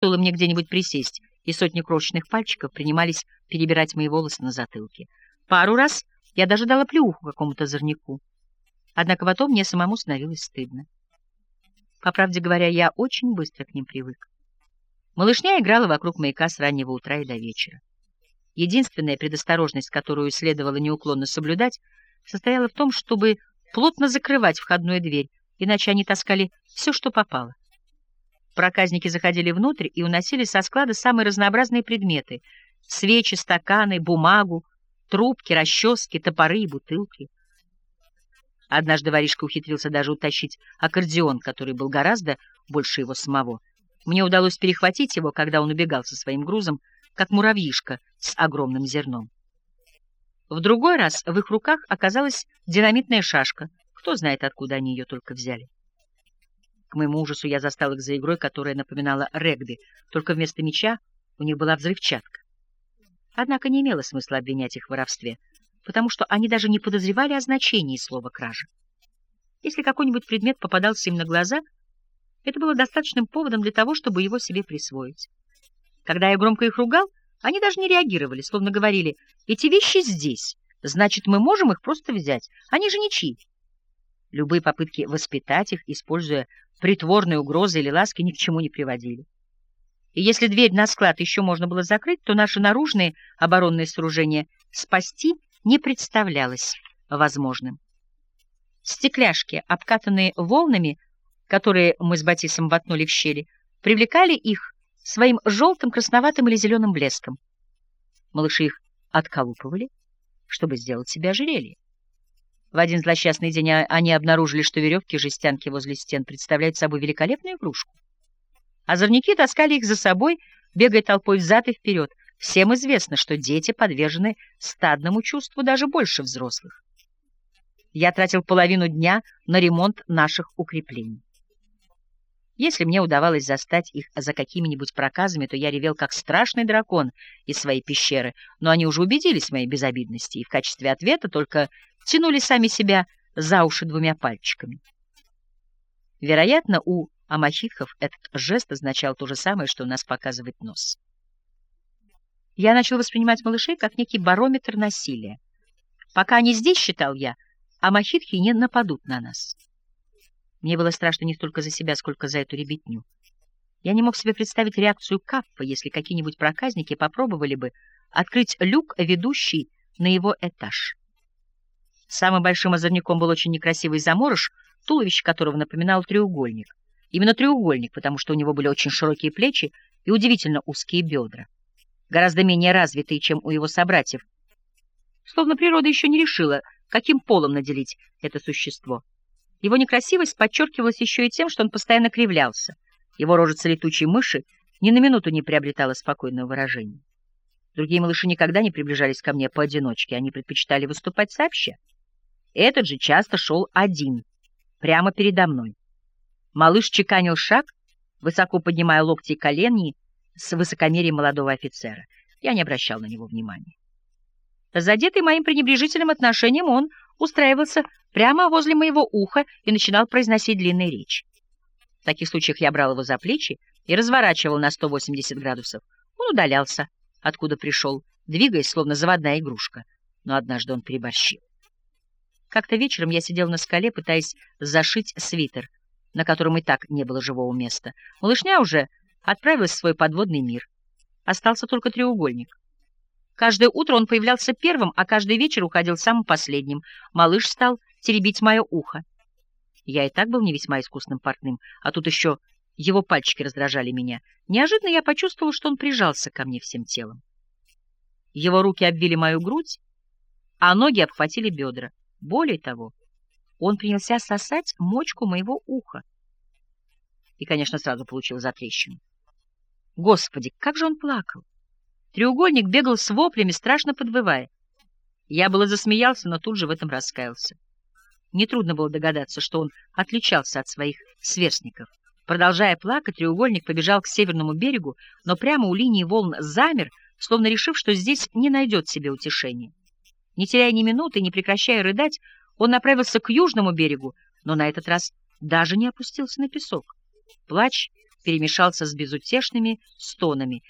Стоило мне где-нибудь присесть, и сотни крошечных пальчиков принимались перебирать мои волосы на затылке. Пару раз я даже дала плюху какому-то зорняку. Однако потом мне самому становилось стыдно. По правде говоря, я очень быстро к ним привык. Малышня играла вокруг маяка с раннего утра и до вечера. Единственная предосторожность, которую следовало неуклонно соблюдать, состояла в том, чтобы плотно закрывать входную дверь, иначе они таскали все, что попало. Проказники заходили внутрь и уносили со склада самые разнообразные предметы — свечи, стаканы, бумагу, трубки, расчески, топоры и бутылки. Однажды воришка ухитрился даже утащить аккордеон, который был гораздо больше его самого. Мне удалось перехватить его, когда он убегал со своим грузом, как муравьишка с огромным зерном. В другой раз в их руках оказалась динамитная шашка. Кто знает, откуда они ее только взяли. К моему ужасу я застал их за игрой, которая напоминала регби, только вместо мяча у них была взрывчатка. Однако не имело смысла обвинять их в воровстве, потому что они даже не подозревали о значении слова «кража». Если какой-нибудь предмет попадался им на глаза, это было достаточным поводом для того, чтобы его себе присвоить. Когда я громко их ругал, они даже не реагировали, словно говорили, «Эти вещи здесь, значит, мы можем их просто взять, они же ничьи». Любые попытки воспитать их, используя притворные угрозы или ласки, ни к чему не приводили. И если дверь на склад еще можно было закрыть, то наши наружные оборонные сооружения спасти не представлялось возможным. Стекляшки, обкатанные волнами, которые мы с Батисом воткнули в щели, привлекали их своим желтым, красноватым или зеленым блеском. Малыши их отколупывали, чтобы сделать себе ожерелье. В один злосчастный день они обнаружили, что веревки-жестянки возле стен представляют собой великолепную игрушку. Озорники таскали их за собой, бегая толпой взад и вперед. Всем известно, что дети подвержены стадному чувству даже больше взрослых. Я тратил половину дня на ремонт наших укреплений. Если мне удавалось застать их за какими-нибудь проказами, то я ревел как страшный дракон из своей пещеры, но они уже убедились в моей безобидности и в качестве ответа только тянули сами себя за уши двумя пальчиками. Вероятно, у амахитков этот жест означал то же самое, что у нас показывает нос. Я начал воспринимать малышей как некий барометр насилия. Пока они здесь, считал я, амахитки не нападут на нас. Мне было страшно не столько за себя, сколько за эту ребятню. Я не мог себе представить реакцию Каппа, если какие-нибудь проказники попробовали бы открыть люк, ведущий на его этаж. Самым большим озорником был очень некрасивый заморыш, туловище которого напоминало треугольник. Именно треугольник, потому что у него были очень широкие плечи и удивительно узкие бедра, гораздо менее развитые, чем у его собратьев. Словно природа еще не решила, каким полом наделить это существо. Его некрасивость подчеркивалась еще и тем, что он постоянно кривлялся. Его рожица летучей мыши ни на минуту не приобретала спокойного выражения. Другие малыши никогда не приближались ко мне поодиночке, они предпочитали выступать сообща. Этот же часто шел один, прямо передо мной. Малыш чеканил шаг, высоко поднимая локти и колени с высокомерием молодого офицера. Я не обращал на него внимания. Задетый моим пренебрежительным отношением, он устраивался прямо возле моего уха и начинал произносить длинные речи. В таких случаях я брал его за плечи и разворачивал на 180 градусов. Он удалялся, откуда пришел, двигаясь, словно заводная игрушка. Но однажды он переборщил. Как-то вечером я сидел на скале, пытаясь зашить свитер, на котором и так не было живого места. Малышня уже отправилась в свой подводный мир. Остался только треугольник. Каждое утро он появлялся первым, а каждый вечер уходил самым последним. Малыш стал теребить мое ухо. Я и так был не весьма искусным портным, а тут еще его пальчики раздражали меня. Неожиданно я почувствовал, что он прижался ко мне всем телом. Его руки обвили мою грудь, а ноги обхватили бедра. Более того, он принялся сосать мочку моего уха. И, конечно, сразу получил затрещину. Господи, как же он плакал! Треугольник бегал с воплями, страшно подвывая. Я было засмеялся, но тут же в этом раскаялся. Нетрудно было догадаться, что он отличался от своих сверстников. Продолжая плакать, треугольник побежал к северному берегу, но прямо у линии волн замер, словно решив, что здесь не найдет себе утешения. Не теряя ни минуты, не прекращая рыдать, он направился к южному берегу, но на этот раз даже не опустился на песок. Плач перемешался с безутешными стонами, и